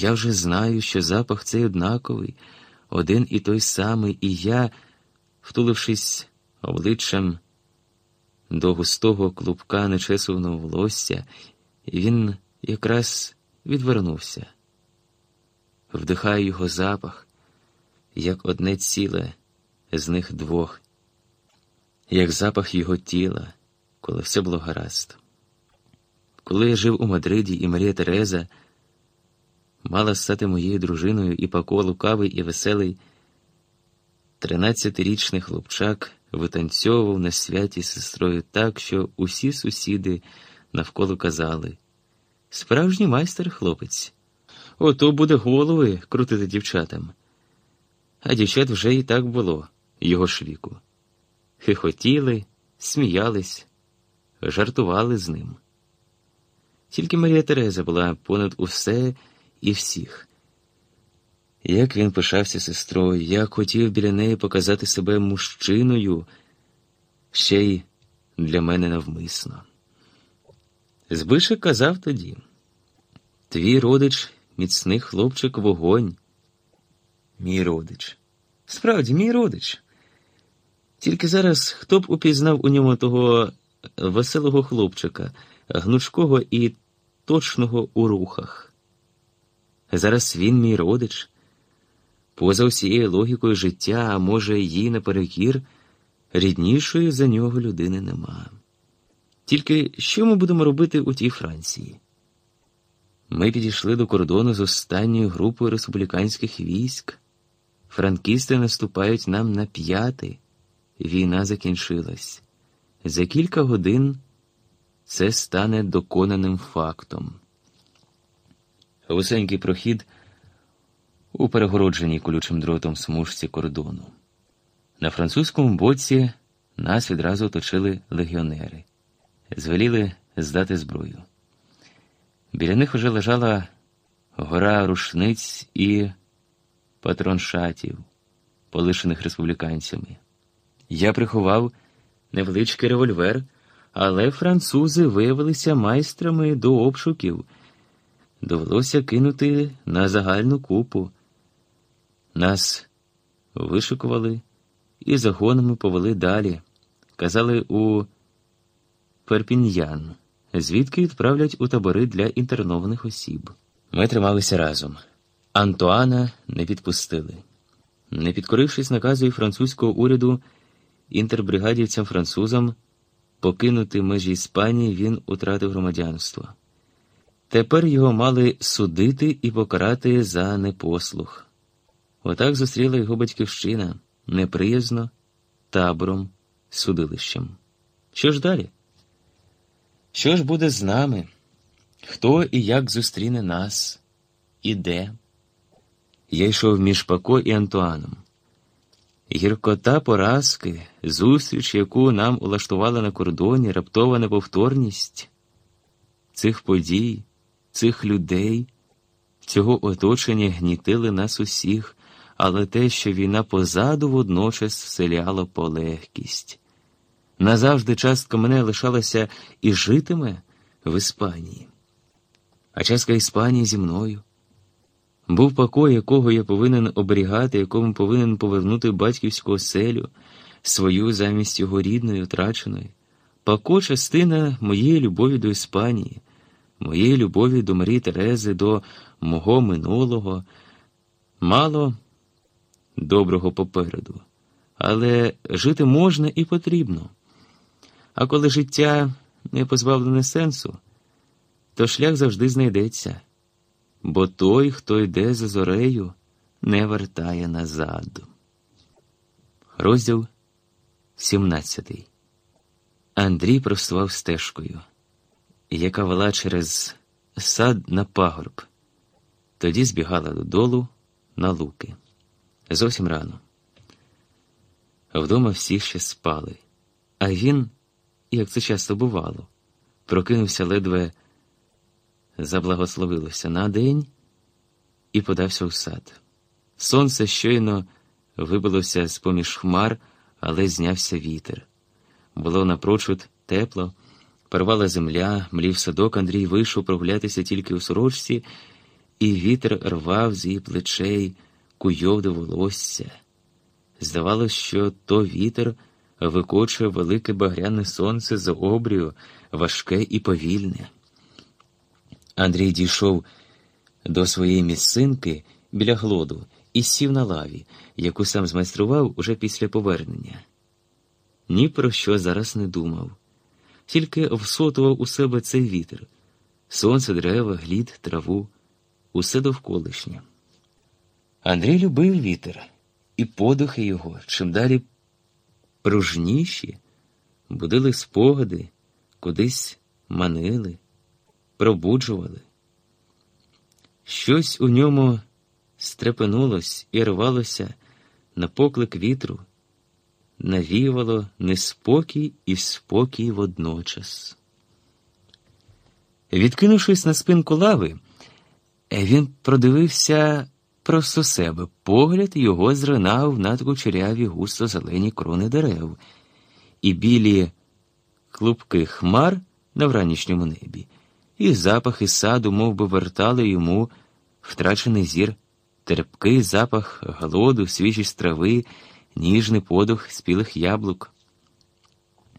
Я вже знаю, що запах цей однаковий, один і той самий, і я, втулившись обличчям до густого клубка нечесуваного волосся, він якраз відвернувся. Вдихаю його запах, як одне ціле з них двох, як запах його тіла, коли все було гаразд. Коли я жив у Мадриді, і Марія Тереза мала стати моєю дружиною і Пако лукавий і веселий, тринадцятирічний хлопчак витанцьовував на святі сестрою так, що усі сусіди навколо казали справжній майстер хлопець. Ото буде голови крутити дівчатам. А дівчат вже і так було, його ж віку. Хихотіли, сміялись, жартували з ним. Тільки Марія Тереза була понад усе і всіх. Як він пишався сестрою, як хотів біля неї показати себе мужчиною, ще й для мене навмисно. Збишек казав тоді твій родич, міцний хлопчик, вогонь. Мій родич. Справді, мій родич. Тільки зараз хто б упізнав у ньому того веселого хлопчика, гнучкого і точного у рухах. Зараз він мій родич, поза всією логікою життя, а може, їй наперекір, ріднішої за нього людини нема. Тільки що ми будемо робити у тій Франції? Ми підійшли до кордону з останньою групою республіканських військ. Франкісти наступають нам на п'яти. Війна закінчилась. За кілька годин це стане доконаним фактом. Висенький прохід у перегородженій колючим дротом смужці кордону. На французькому боці нас відразу оточили легіонери, звеліли здати зброю. Біля них вже лежала гора рушниць і патроншатів, полишених республіканцями. Я приховав невеличкий револьвер, але французи виявилися майстрами до обшуків. Довелося кинути на загальну купу. Нас вишикували і загонами повели далі. Казали у Перпіньян, звідки відправлять у табори для інтернованих осіб. Ми трималися разом. Антуана не підпустили. Не підкорившись наказу французького уряду інтербригадівцям французам покинути межі Іспанії, він утратив громадянство. Тепер його мали судити і покарати за непослух. Отак зустріла його батьківщина неприязно, табором, судилищем. Що ж далі? Що ж буде з нами? Хто і як зустріне нас? І де? Я йшов між Пако і Антуаном. Гіркота поразки, зустріч, яку нам улаштували на кордоні, раптова неповторність цих подій, цих людей, цього оточення гнітили нас усіх, але те, що війна позаду водночас вселяло полегкість. Назавжди частка мене лишалася і житиме в Іспанії, а частка Іспанії зі мною. Був покой, якого я повинен оберігати, якому повинен повернути батьківську оселю, свою замість його рідної, втраченої. Пако частина моєї любові до Іспанії, моєї любові до Марії Терези, до мого минулого, мало доброго попереду. Але жити можна і потрібно. А коли життя не позбавлене сенсу, то шлях завжди знайдеться бо той, хто йде за зорею, не вертає назад. Розділ 17 Андрій простував стежкою, яка вела через сад на пагорб, тоді збігала додолу на луки. Зовсім рано. Вдома всі ще спали, а він, як це часто бувало, прокинувся ледве заблагословилося на день і подався у сад. Сонце щойно вибилося з поміж хмар, але знявся вітер. Було напрочуд тепло, порвала земля, млів садок, Андрій вийшов прогулятися тільки у сорочці і вітер рвав з її плечей куйовде волосся. Здавалось, що то вітер викочує велике багряне сонце за обрію, важке і повільне. Андрій дійшов до своєї місцинки біля глоду і сів на лаві, яку сам змайстрував уже після повернення. Ні про що зараз не думав, тільки всотував у себе цей вітер сонце, дерева, глід, траву, усе довколишнє. Андрій любив вітер, і подухи його чим далі пружніші, будили спогади, кудись манили, пробуджували. Щось у ньому стрепенулось і рвалося на поклик вітру, навівало неспокій і спокій водночас. Відкинувшись на спинку лави, він продивився просто себе. Погляд його зринав над кучеряві густо зелені крони дерев, і білі клубки хмар на вранішньому небі, і запахи саду мов би, вертали йому втрачений зір, терпкий запах голоду, свіжість трави, ніжний подух спілих яблук.